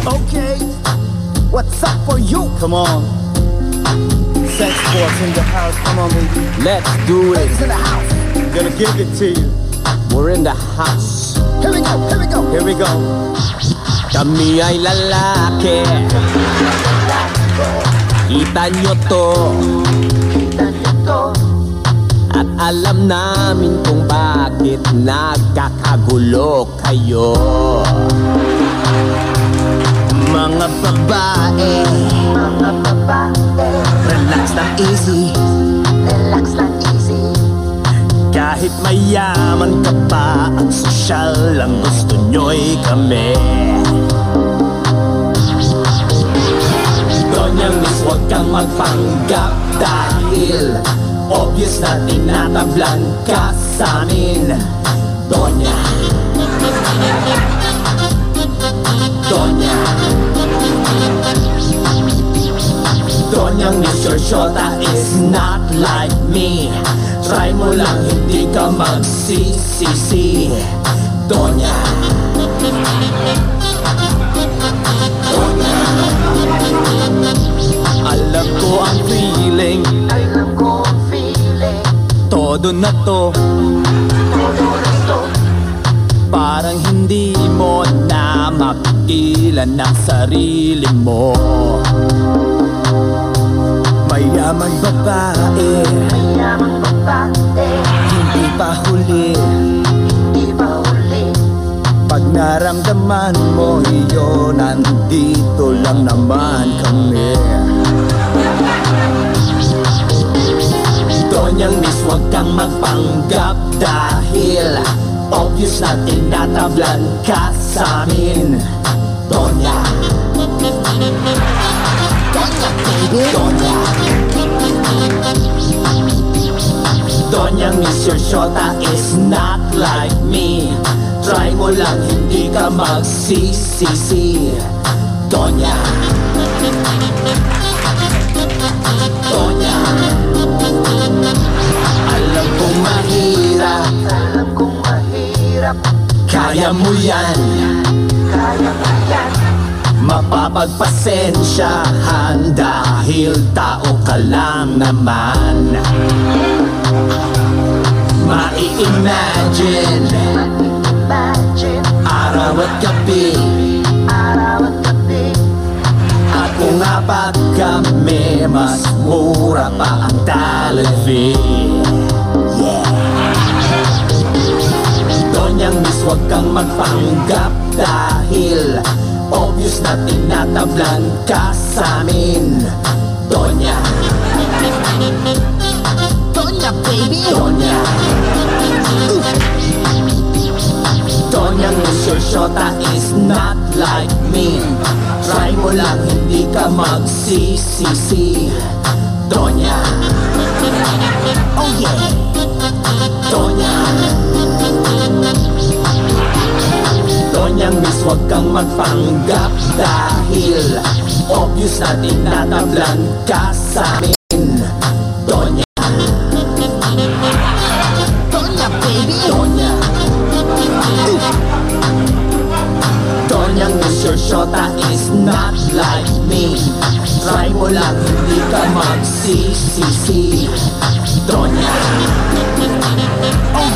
Okay, what's up for you? Come on. Sex sports in the house. Come on, baby. Let's do it. Ladies in the house. Gonna give it to you. We're in the house. Here we go, here we go. Here we go. Kami ay lalaki. Kita nyo to. At alam namin kung bakit nagkakagulo kayo. Mga babae. Relax lang easy. Relax lang easy Kahit mayaman ka pa, ang sosyal lang gusto nyo'y kami. Donyang miss, huwag kang magpanggap Dahil obvious na tinatablan ka sa amin Your shota is not like me. Try mo lang, hindi ka magsisisi Donya Donya Alam ko ang feeling, Alam ko ang feeling. Todo na to. Todo na to. Parang hindi mo na mapigilan ang sarili mo. Mayaman babae, Mayamang babae hindi pa huli. Di ba huli Pag naramdaman mo iyon, nandito lang naman kami. Donyang miss, huwag kang magpanggap Dahil obvious na tinatablan ka sa amin Donya Donya, baby! Donya Donyang miss, your shota is not like me. Try mo lang, hindi ka magsisisi Donya Donya Alam kong mahirap. Alam kong mahirap. Kaya mo yan. Kaya mo yan Mapapagpasensyahan Dahil tao ka lang naman. Mai-imagine. Imagine Araw at gabi. At kung apat kami Mas mura pa ang talavi Donyang miss, huwag kang magpanggap Dahil obvious na tinatablan ka sa amin. Donya, Donya, baby! Donya Donyang shota is not like me. Try mo lang, hindi ka magsisisi. Donya Oh yeah! Donya magpanggap Dahil obvious na tinatablan ka sa amin. Donya, Donya, baby! Donya. Miss, your shota is not like me. Try mo lang, hindi ka magsisisi. Donya. Oh